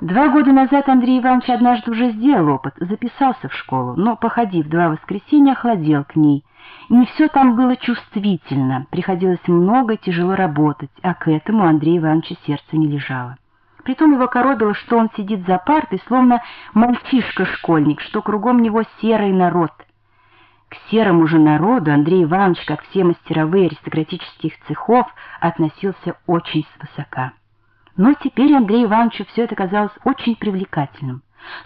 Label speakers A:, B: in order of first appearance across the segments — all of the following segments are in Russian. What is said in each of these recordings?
A: Два года назад Андрей Иванович однажды уже сделал опыт, записался в школу, но, походив два воскресенья, охладел к ней. Не все там было чувствительно, приходилось много тяжело работать, а к этому Андрея Ивановича сердце не лежало. Притом его коробило, что он сидит за партой, словно мальчишка-школьник, что кругом него серый народ. К серому же народу Андрей Иванович, как все мастеровые аристократических цехов, относился очень свысока. Но теперь Андрею Ивановичу все это казалось очень привлекательным.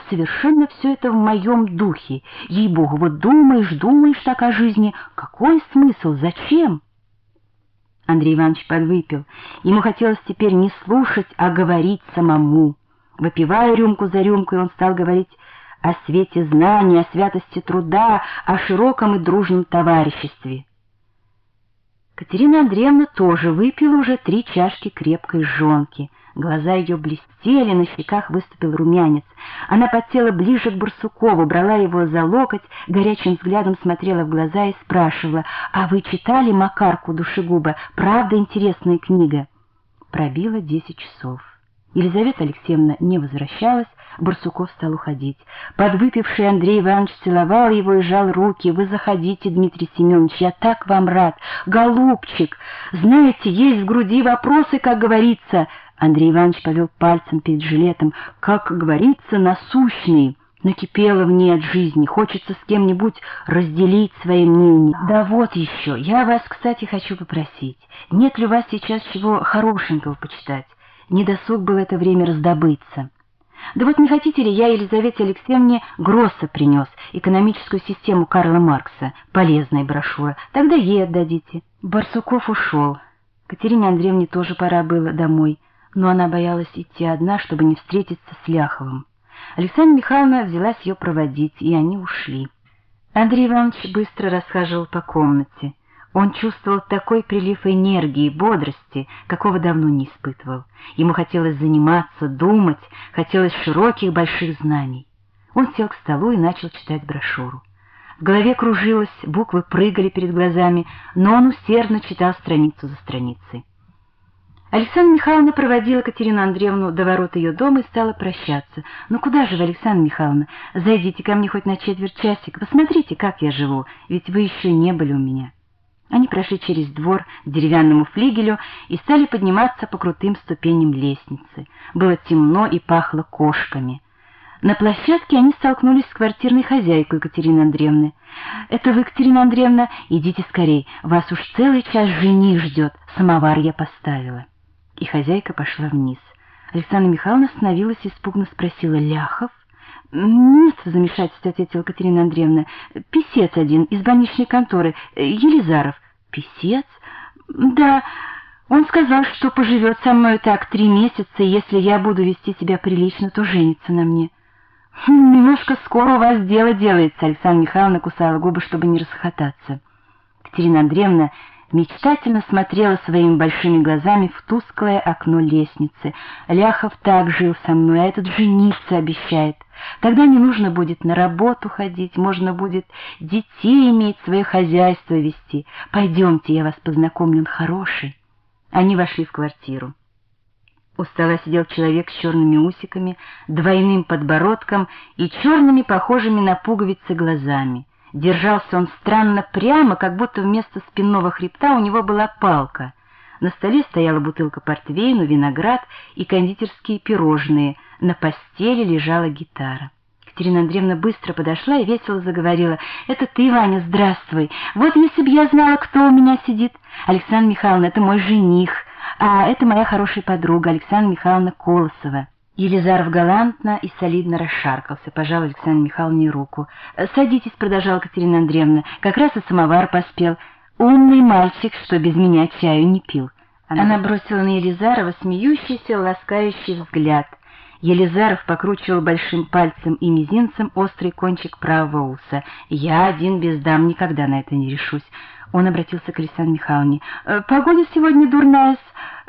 A: Совершенно все это в моем духе. Ей-богу, вот думаешь, думаешь так о жизни. Какой смысл? Зачем? Андрей Иванович подвыпил. Ему хотелось теперь не слушать, а говорить самому. Выпивая рюмку за рюмкой, он стал говорить о свете знаний, о святости труда, о широком и дружном товариществе. Катерина Андреевна тоже выпила уже три чашки крепкой жонки — Глаза ее блестели, на щеках выступил румянец. Она подсела ближе к Барсукову, брала его за локоть, горячим взглядом смотрела в глаза и спрашивала, «А вы читали Макарку душегуба? Правда интересная книга?» Пробило десять часов. Елизавета Алексеевна не возвращалась, Барсуков стал уходить. Подвыпивший Андрей Иванович целовал его и жал руки. «Вы заходите, Дмитрий Семенович, я так вам рад! Голубчик! Знаете, есть в груди вопросы, как говорится!» Андрей Иванович повел пальцем перед жилетом. «Как говорится, насущный!» Накипело в ней от жизни, хочется с кем-нибудь разделить свои мнения. Да вот еще, я вас, кстати, хочу попросить, нет ли у вас сейчас чего хорошенького почитать? Недосуг был это время раздобыться. Да вот не хотите ли, я Елизавете Алексеевне Гросса принес, экономическую систему Карла Маркса, полезная брошюра, тогда ей отдадите. Барсуков ушел. Катерине Андреевне тоже пора было домой, но она боялась идти одна, чтобы не встретиться с Ляховым. Александра Михайловна взялась ее проводить, и они ушли. Андрей Иванович быстро расхаживал по комнате. Он чувствовал такой прилив энергии, бодрости, какого давно не испытывал. Ему хотелось заниматься, думать, хотелось широких больших знаний. Он сел к столу и начал читать брошюру. В голове кружилось, буквы прыгали перед глазами, но он усердно читал страницу за страницей. Александра Михайловна проводила Катерину Андреевну до ворот ее дома и стала прощаться. «Ну куда же вы, Александра Михайловна? Зайдите ко мне хоть на четверть часика, посмотрите, как я живу, ведь вы еще не были у меня». Они прошли через двор к деревянному флигелю и стали подниматься по крутым ступеням лестницы. Было темно и пахло кошками. На площадке они столкнулись с квартирной хозяйкой Екатерины Андреевны. «Это вы, Екатерина Андреевна? Идите скорей, вас уж целый час жених ждет, самовар я поставила». И хозяйка пошла вниз. Александра Михайловна остановилась и испуганно спросила «Ляхов?» «Нет, в замешательстве», — ответила Катерина Андреевна. «Писец один из больничной конторы, Елизаров». «Писец?» «Да, он сказал, что поживет со мной так три месяца, если я буду вести себя прилично, то женится на мне». «Хм, «Немножко скоро у вас дело делается», — Александра Михайловна кусала губы, чтобы не расхотаться. Катерина Андреевна мечтательно смотрела своими большими глазами в тусклое окно лестницы. Ляхов так жил со мной, а этот жениться обещает. Тогда не нужно будет на работу ходить, можно будет детей иметь, свое хозяйство вести. Пойдемте, я вас познакомлю, он хороший. Они вошли в квартиру. У стола сидел человек с черными усиками, двойным подбородком и черными, похожими на пуговицы, глазами. Держался он странно прямо, как будто вместо спинного хребта у него была палка. На столе стояла бутылка портвейну, виноград и кондитерские пирожные. На постели лежала гитара. Катерина Андреевна быстро подошла и весело заговорила. «Это ты, Ваня, здравствуй. Вот если бы я знала, кто у меня сидит. Александра Михайловна, это мой жених, а это моя хорошая подруга Александра Михайловна Колосова». Елизаров галантно и солидно расшаркался, пожал Александре Михайловне руку. «Садитесь», — продолжала Катерина Андреевна, — «как раз и самовар поспел. Умный мальчик, что без меня чаю не пил». Она, Она бросила на Елизарова смеющийся, ласкающий взгляд. Елизаров покручивал большим пальцем и мизинцем острый кончик правого уса. «Я один без дам никогда на это не решусь». Он обратился к Александре Михайловне. «Э, «Погода сегодня дурная,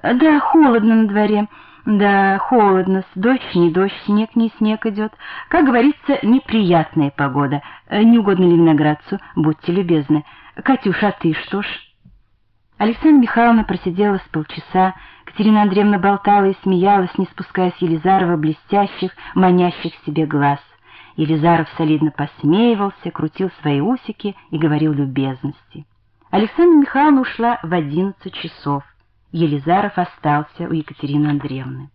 A: да холодно на дворе». Да, холодно, дождь не дождь, снег не снег идет. Как говорится, неприятная погода. Э, не угодно ли виноградцу? Будьте любезны. Катюша, а ты что ж? Александра Михайловна просидела с полчаса, Екатерина Андреевна болтала и смеялась, не спуская с Елизарова блестящих, манящих себе глаз. Елизаров солидно посмеивался, крутил свои усики и говорил любезности. Александра Михайловна ушла в одиннадцать часов. Елизаров остался у Екатерины Андреевны.